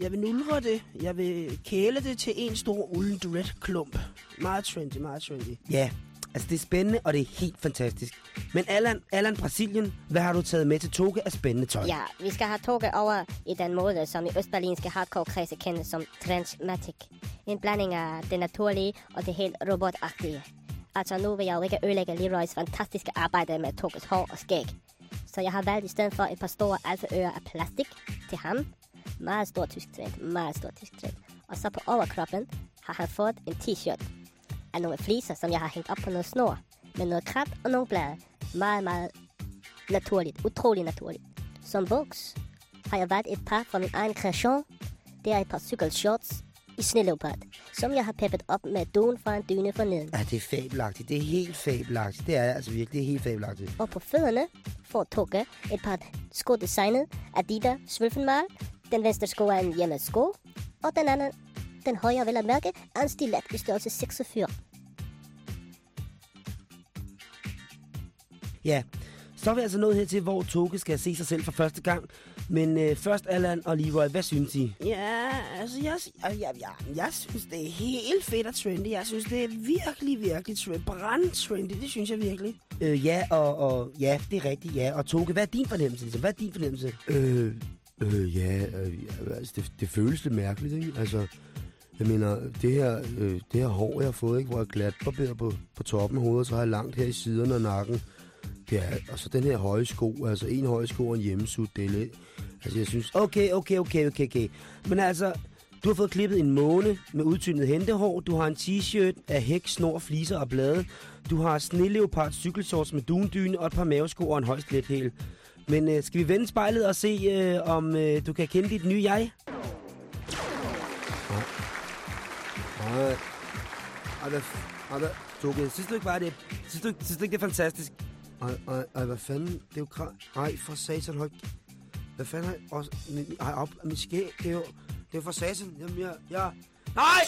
jeg vil nulre det, jeg vil kæle det til en stor ulden red klump. Meget trendy, meget trendy. Ja, Altså, det er spændende, og det er helt fantastisk. Men Allan, Allan Brasilien, hvad har du taget med til Toge af spændende tøj? Ja, vi skal have toget over i den mode, som i østberlinske hardcore-kredse kendes som Trenchmatic. En blanding af det naturlige og det helt robotagtige. Altså nu vil jeg jo ikke ødelægge Leroys fantastiske arbejde med togets hår og skæg. Så jeg har valgt i stedet for et par store alfaører af plastik til ham. Meget stor tysk trend, meget stor tysk trend. Og så på overkroppen har han fået en t-shirt af nogle fliser, som jeg har hængt op på noget snor. Med noget krat og nogle blade. Meget, meget naturligt. Utrolig naturligt. Som buks har jeg valgt et par fra min egen kreation. Det er et par cykelshorts i sneleopard, som jeg har peppet op med dun fra en dyne forneden. Ja, det er fabelagtigt. Det er helt fabelagtigt. Det er altså virkelig helt fabelagtigt. Og på fødderne får Toge et par sko designet af Dieter Svølfenmal. Den venstre sko er en hjemmesko, og den anden, den højre vel at mærke, er en stilet i størrelse 46. Ja, så er vi altså nået her til, hvor Toge skal se sig selv for første gang. Men øh, først, Allan og Leroy, hvad synes I? Ja, altså, jeg, jeg, jeg, jeg, jeg synes, det er helt fedt og trendy. Jeg synes, det er virkelig, virkelig trendy. Brand-trendy, det synes jeg virkelig. Øh, ja, og, og ja, det er rigtigt, ja. Og Toge, hvad er din fornemmelse? Ligesom? Hvad er din fornemmelse? Øh, øh, ja, øh, altså, det, det føles lidt mærkeligt, ikke? Altså, jeg mener, det her, øh, det her hår, jeg har fået, ikke, hvor jeg er glat barberet på, på toppen af hovedet, så har jeg langt her i siderne og nakken. Det er, og så den her høje sko, altså en høje sko og en hjemmesut, det er lidt, altså jeg synes, Okay, okay, okay, okay, okay. Men altså, du har fået klippet en måne med udtyndet hentehår. Du har en t-shirt af hæk, snor, fliser og blade. Du har sneleopard cykelshorts med dundyne og et par mavesko og en højst let hæl. Men øh, skal vi vende spejlet og se, øh, om øh, du kan kende dit nye jeg? nej, Ej, ej, hvad, Toge, synes du ikke bare, det, synes du, synes du ikke, det er fantastisk? ej, ej, ej, hvad fanden, det er jo kra... Ej, for satan, hold... Hvad fanden har jeg også... Ej, op, min skæg, det er jo... Det er jo for satan, jamen, jeg... jeg Nej!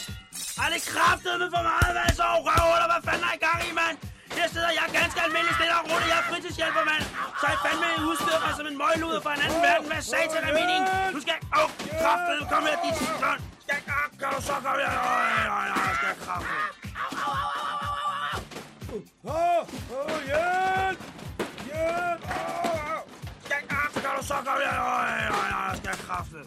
Ej, det kraftede med for meget, hvad så? Røvhuller, hvad fanden er I gang i, mand? Her sidder jeg ganske almindelig stille og roligt. Jeg er fritidshjælper, mand. Så I fandme udstyret mig som en møgluder fra en anden verden. Hvad satan er meningen? Du skal... Åh, oh, kraftede, kom her, dit sådan. Skal... Ah, kan du så komme her? Øj, øj, øj, skal kraftede. Åh, åh, hjælp! Hjælp! Åh, åh. Skal... Ah, kan du så komme her? Øj, øj, øj, skal kraftede.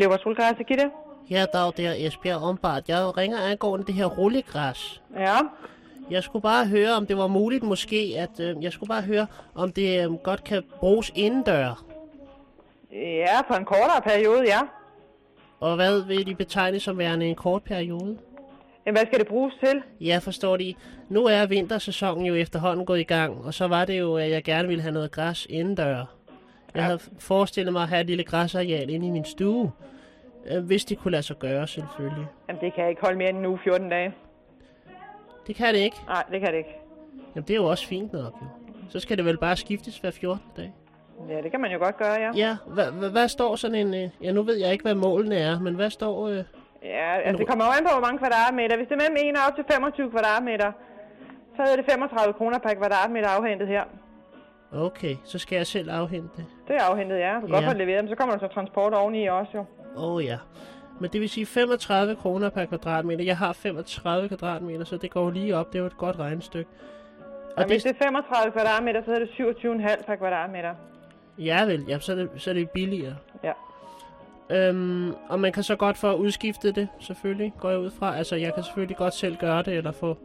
Lever solgræs, Gitte? Ja, dag, det er Esbjerg Ombart. Jeg ringer angående det her rullegræs. Ja. Jeg skulle bare høre, om det var muligt måske, at øh, jeg skulle bare høre, om det øh, godt kan bruges indendør. Ja, for en kortere periode, ja. Og hvad vil de betegne som værende en kort periode? Jamen, hvad skal det bruges til? Ja, forstår de. Nu er vintersæsonen jo efterhånden gået i gang, og så var det jo, at jeg gerne ville have noget græs indendør. Jeg havde forestillet mig at have et lille græsareal inde i min stue. Øh, Hvis det kunne lade sig gøre, selvfølgelig. Jamen, det kan jeg ikke holde mere end en uge 14 dage. Det kan det ikke. Nej, det kan det ikke. Jamen, det er jo også fint nok, jo. Så skal det vel bare skiftes hver 14. dag. Ja, det kan man jo godt gøre, ja. Ja, hvad, hvad, hvad står sådan en... øh, Ja, nu ved jeg ikke, hvad målene er, men hvad står... Øh, Ja, altså det kommer jo an på, hvor mange kvadratmeter. Hvis det er mellem 1 og op til 25 kvadratmeter, så er det 35 kroner per kvadratmeter afhentet her. okay, så skal jeg selv afhente det. Det er afhentet, ja. Du kan godt Ja. få det leveret, men så kommer der så transport oveni også, jo. Åh oh, ja. Men det vil sige 35 kroner per kvadratmeter. Jeg har 35 kvadratmeter, så det går lige op. Det er jo et godt regnestykke. Og hvis det er 35 kvadratmeter, så er det 27,5 per kvadratmeter. Ja vel, ja, så, er det, så er det billigere. Ja. Øhm, og man kan så godt få udskiftet det, selvfølgelig, går jeg ud fra. Altså, jeg kan selvfølgelig godt selv gøre det, eller få,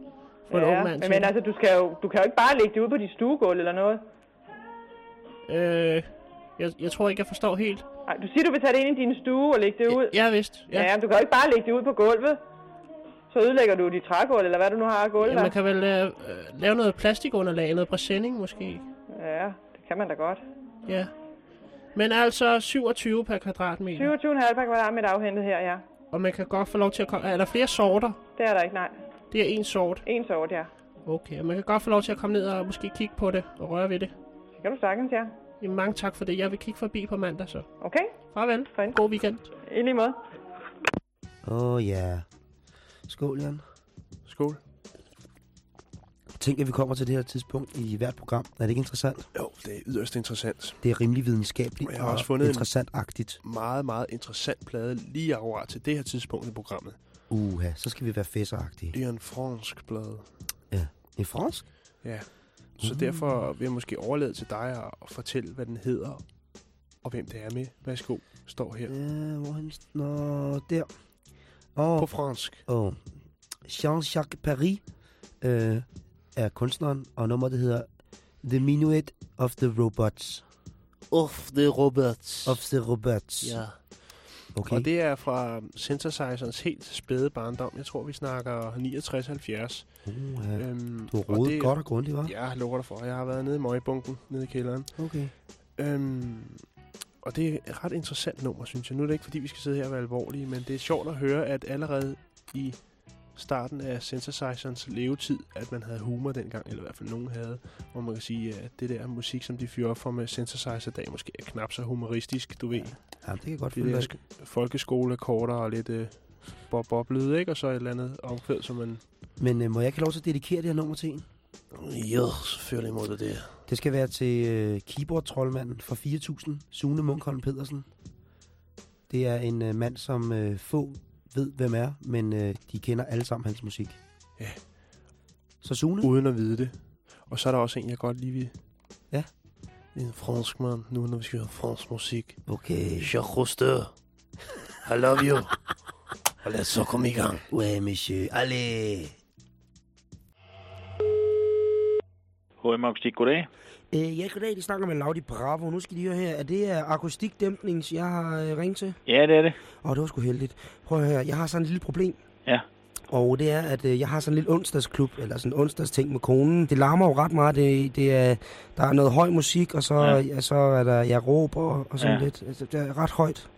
få en ung mand men, til men det. altså, du, skal jo, du kan jo ikke bare lægge det ud på dit stuegulv eller noget. Øh, jeg, jeg tror ikke, jeg forstår helt. Nej, du siger, du vil tage det ind i din stue og lægge det ud. Ja, vist. Ja. ja, men du kan jo ikke bare lægge det ud på gulvet. Så ødelægger du dit trægulv, eller hvad du nu har af gulv. Ja, man kan vel øh, øh, lave noget plastikunderlag, noget præsending måske. Ja, det kan man da godt. Ja. Men altså 27 per kvadratmeter. 27,5 per kvadratmeter afhentet her, ja. Og man kan godt få lov til at komme... Er der flere sorter? Det er der ikke, nej. Det er en sort? En sort, ja. Okay, og man kan godt få lov til at komme ned og måske kigge på det og røre ved det. Det kan du sagtens, ja. Jamen, mange tak for det. Jeg vil kigge forbi på mandag så. Okay. Farvel. God weekend. I lige måde. Åh oh, ja. Skål, Jan. Skål. Tænk, at vi kommer til det her tidspunkt i hvert program. Er det ikke interessant? Jo, det er yderst interessant. Det er rimelig videnskabeligt Og jeg har og også fundet interessant-agtigt. en meget, meget interessant plade lige akkurat til det her tidspunkt i programmet. Uha, så skal vi være fæsseragtige. Det er en fransk blad. Ja, en fransk? Ja. Så Mm. derfor vil jeg måske overlade til dig at fortælle, hvad den hedder, og hvem det er med. Værsgo, står her. Ja, hvor han... Nå, der. Oh, På fransk. Oh. Jean-Jacques Paris øh, er kunstneren, og nummeret det hedder The Minuet of the Robots. Of the robots. Of the Robots. Ja. Okay. Og det er fra synthesizerens helt spæde barndom. Jeg tror, vi snakker 69-70. Uh, ja. Øhm, Du har rodet det- godt og grundigt, hva'? Ja, jeg lover dig for. Jeg har været nede i møgbunken, nede i kælderen. Okay. Øhm, og det er et ret interessant nummer, synes jeg. Nu er det ikke, fordi vi skal sidde her og være alvorlige, men det er sjovt at høre, at allerede i starten af synthesizerens levetid, at man havde humor dengang, eller i hvert fald nogen havde, hvor man kan sige, at det der musik, som de fyrer op for med synthesizer dag, måske er knap så humoristisk, du ved. Ja, det kan godt Det der sk- folkeskoleakkorder og lidt øh, bob bob lyde, ikke? Og så et eller andet omkvæd, som man... Men øh, må jeg ikke lov til at dedikere det her nummer til en? Jo, selvfølgelig må du det. Det skal være til øh, keyboard-troldmanden fra 4000, Sune Munkholm Pedersen. Det er en øh, mand, som øh, få ved, hvem er, men øh, de kender alle sammen hans musik. Ja. Så Sune? Uden at vide det. Og så er der også en, jeg godt lige vil... Ja. En fransk mand, nu når vi skal høre fransk musik. Okay. Jacques Roster. I love you. Og lad os så komme i gang. Ouais, monsieur. Allez. HM Akustik, goddag. Øh, ja, goddag, de snakker med Laudi Bravo. Nu skal de høre her. Er det uh, akustikdæmpnings, jeg har uh, ringet til? Ja, det er det. Åh, det var sgu heldigt. Prøv at høre, jeg har sådan et lille problem. Ja. Og det er, at øh, jeg har sådan en lille onsdagsklub, eller sådan en onsdagsting med konen. Det larmer jo ret meget. Det, det er, der er noget høj musik, og så, ja. Ja. Så er der, jeg råber og, og sådan Ja. lidt. Altså, det er ret højt.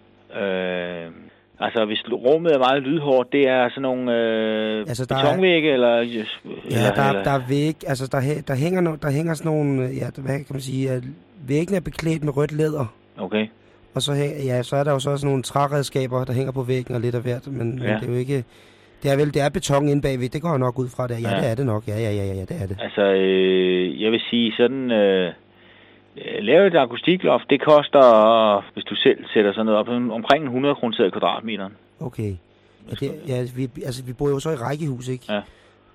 Øh, altså, hvis rummet er meget lydhårdt, det er sådan nogle øh, Altså, der er- betonvægge, eller... Ja, eller, der, eller, der er væg, altså der, der, hænger no, der hænger sådan nogle, øh, ja, hvad kan man sige, at væggene er beklædt med rødt læder. Okay. Og så, ja, så er der jo så sådan nogle træredskaber, der hænger på væggen og lidt af hvert, men, ja. men det er jo ikke... Det er vel, det er beton inde bagved, det går jeg nok ud fra der. Ja, ja, det er det nok. Ja, ja, ja, ja, det er det. Altså, øh, jeg vil sige sådan... Øh, øh, lave et akustikloft, det koster, hvis du selv sætter sådan noget op, omkring 100 kroner kvadratmeteren. Okay. Ja, det, ja vi, altså, vi bor jo så i rækkehus, ikke? Ja.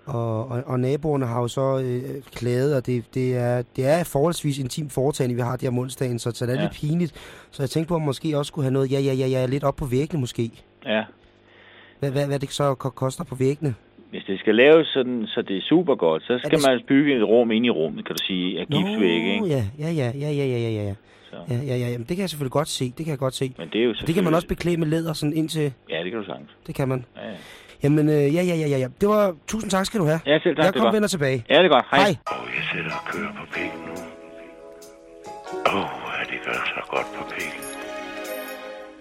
Og, og, og naboerne har jo så øh, klaget, og det, det, er, det er forholdsvis intim foretagende, vi har der om onsdagen, så, så det er Ja. lidt pinligt. Så jeg tænkte på, at måske også skulle have noget, ja, ja, ja, ja, lidt op på væggene måske. Ja. Hvad, hvad, hvad det så ko- koster på væggene? Hvis det skal laves sådan, så det er super godt, så skal det s- man bygge et rum ind i rummet, kan du sige, af gipsvægge, ikke? ja, ja, ja, ja, ja, ja, ja, ja. Så. Ja, ja, ja, jamen, det kan jeg selvfølgelig godt se, det kan jeg godt se. Men det er jo Det kan man selvfølgelig- også beklæde med læder sådan indtil, Ja, det kan du sagtens. det kan man. Ja, ja. Jamen, øh, ja, ja, ja, ja, ja. Det var, tusind tak skal du have. Ja, selv tak. Jeg er kommer vender tilbage. Ja, det er godt. Hej. Hej. Og jeg sætter og kører på pikken nu. Åh, oh, det gør så godt på pikken.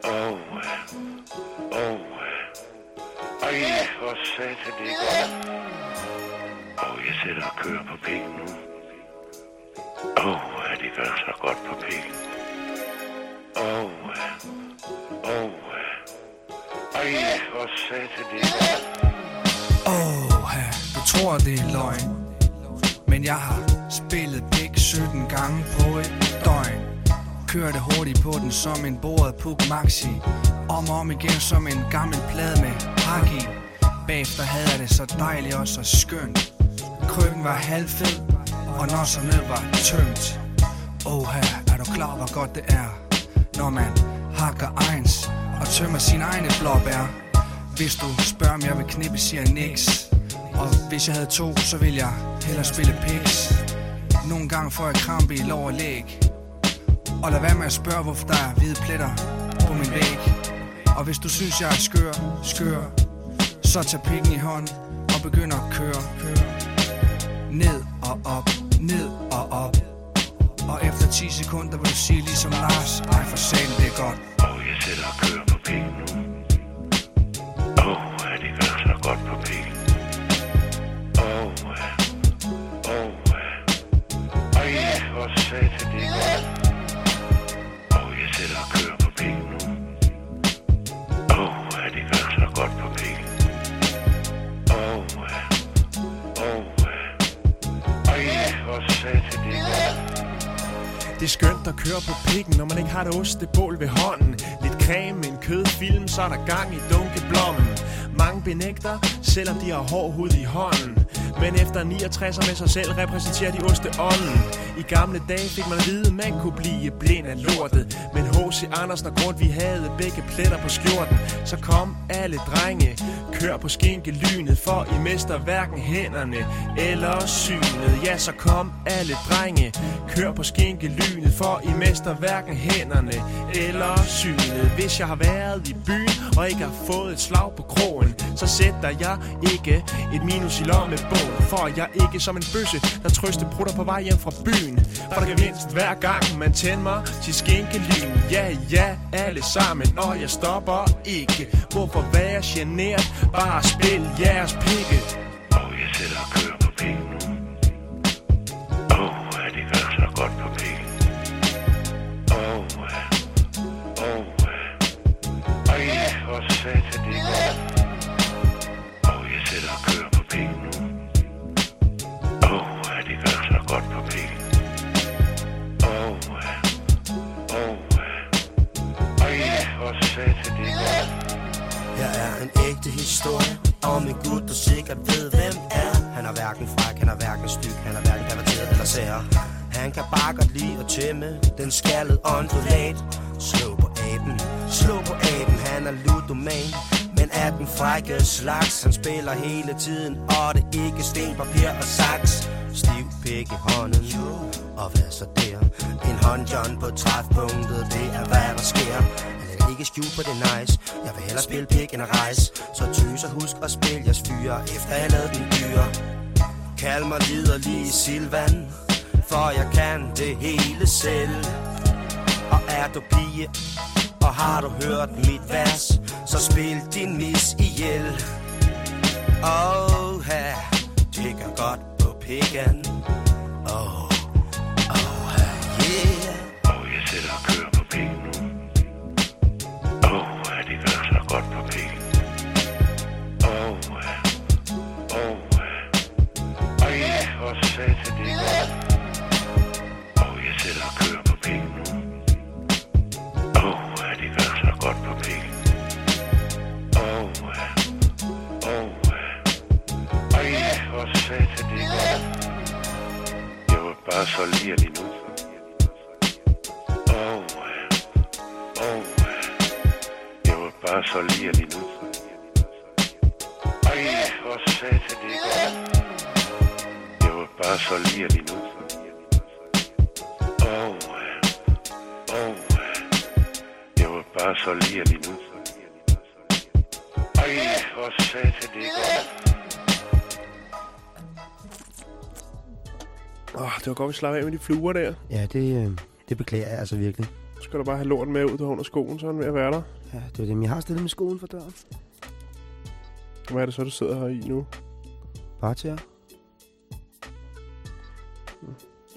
Åh, oh, åh. Ej, hvor satan det er godt. Og jeg sætter og kører på pikken nu. Åh, oh, det gør så godt på pikken. Åh, åh. Ej, hvor satan det er godt. Åh, oh, du tror det er løgn Men jeg har spillet pik 17 gange på et døgn Kørte hurtigt på den som en bordet Puk Maxi. Om og om igen som en gammel plade med hak i Bagefter havde jeg det så dejligt og så skønt. Krøkken var halvfed Og når så ned var tømt. Åh, her er du klar hvor godt det er Når man hakker egens Og tømmer sine egne blåbær? Hvis du spørger, om jeg vil knippe, siger jeg niks Og hvis jeg havde to, så vil jeg hellere spille piks Nogle gange får jeg krampe i lov og læg. Og lad være med at spørge, hvorfor der er hvide pletter på min væg Og hvis du synes, jeg er skør, skør Så tag pikken i hånd og begynd at køre, Ned og op, ned og op Og efter 10 sekunder vil du sige ligesom Lars Ej for satan, det er godt Og jeg sætter og kører på pikken nu. Åh, oh, det gør så godt på pikken. Det er skønt at køre på pikken, når man ikke har et ostebål ved hånden. Lidt creme, en kødfilm, så er der gang i dunkeblommen. Mange benægter, selvom de har hård hud i hånden. Men efter 69 med sig selv repræsenterer de osteånden. I gamle dage fik man at vide, at man kunne blive blind af lortet. Men H.C. Andersen og Grund, vi havde begge pletter på skjorten. Så kom alle drenge, kør på skinkelynet, for I mister hverken hænderne eller synet. Ja, så kom alle drenge, kør på skinkelynet, for I mister hverken hænderne eller synet. Hvis jeg har været i byen og ikke har fået et slag på krogen, så sætter jeg ikke et minus i lommebogen. For jeg ikke som en bøsse, der trøste brutter på vej hjem fra byen. For der kan mindst hver gang man tænder mig til skænkelyn. Ja, ja, alle sammen, og jeg stopper ikke. Hvorfor være generet? Bare spil jeres pikke. Og jeg sætter og kører på pikken nu. Åh, oh, det gør så godt på pikken. Spiller hele tiden, og det er ikke sten, papir og saks. Stiv pik i hånden, og hvad så der? En håndjohn på træfpunktet, det er hvad der sker. Han ikke skjul på det nice, jeg vil hellere spille pik end at rejse. Så tøs og husk at spille jeres fyre, efter jeg lavede den dyre. Kald mig liderlig Silvan, for jeg kan det hele selv. Og er du pige, og har du hørt mit vers, så spil din mis ihjel. Oh, her, tigger godt på pikken. Oh, oh, yeah. Og jeg sætter og kører på pikken nu. Oh, her, det gør så godt på pikken. Vi slap af med de fluer der. Ja, det, øh, det beklager jeg altså virkelig. Så skal du bare have lorten med ud under skoen, så er den ved at være der. Ja, det var dem, jeg har stillet med skoen for døren. Hvad er det så, du sidder her i nu? Bare til jer.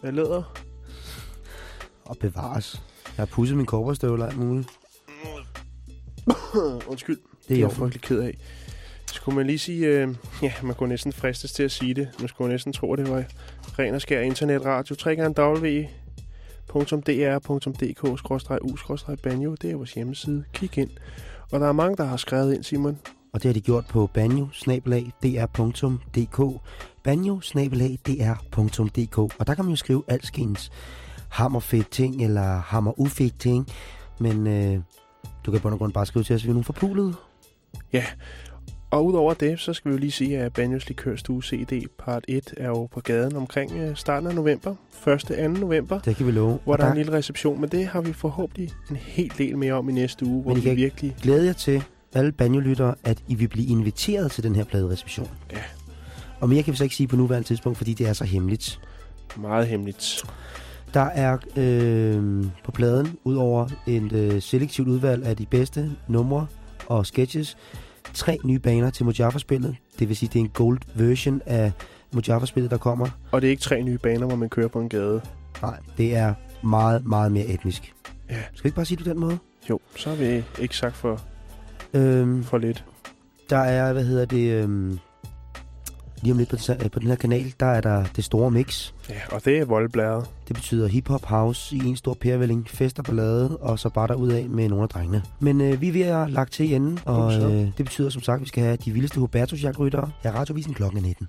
Er læder? Og bevares. Jeg har pudset min korperstøvler og alt muligt. *coughs* Undskyld. Det er jeg frygtelig ked af. Skulle man lige sige, øh, ja, man kunne næsten fristes til at sige det. Man skulle næsten tro, at det var ren og skær internetradio. Www.dr.dk-u-banjo. Det er vores hjemmeside. Kig ind. Og der er mange, der har skrevet ind, Simon. Og det har de gjort på banjo banjo Og der kan man jo skrive alskens hammerfedt ting, eller hammer ufedt ting. Men øh, du kan på grund bare skrive til os, hvis vi er nogen forpulet. Ja, og udover det, så skal vi jo lige sige, at Banjos Likørstue CD part 1 er jo på gaden omkring øh, starten af november. 1. 2. november. Det kan vi love. Hvor Og der, er der- en lille reception, men det har vi forhåbentlig en hel del mere om i næste uge, hvor Men I vi virkelig... glæde jer til, alle banjolyttere, at I vil blive inviteret til den her pladereception. Ja. Og mere kan vi så ikke sige på nuværende tidspunkt, fordi det er så hemmeligt. Meget hemmeligt. Der er øh, på pladen, udover et øh, selektivt udvalg af de bedste numre og sketches, tre nye baner til Mojava-spillet. Det vil sige, det er en gold version af Mojava-spillet, der kommer. Og det er ikke tre nye baner, hvor man kører på en gade. Nej, det er meget, meget mere etnisk. Ja. Skal vi ikke bare sige det på den måde? Jo, så har vi ikke sagt for, Øhm, for lidt. der er, hvad hedder det, øhm, lige om lidt på, den- på den her kanal, der er der det store mix. Ja, og det er voldblæret. Det betyder hip-hop house i en stor pærevælling, fest og ballade, og så bare derud af med nogle af drengene. Men øh, vi er ved at lagt til i enden, og øh, det betyder som sagt, at vi skal have de vildeste Hubertus jagtryttere her i radiovisen klokken er 19.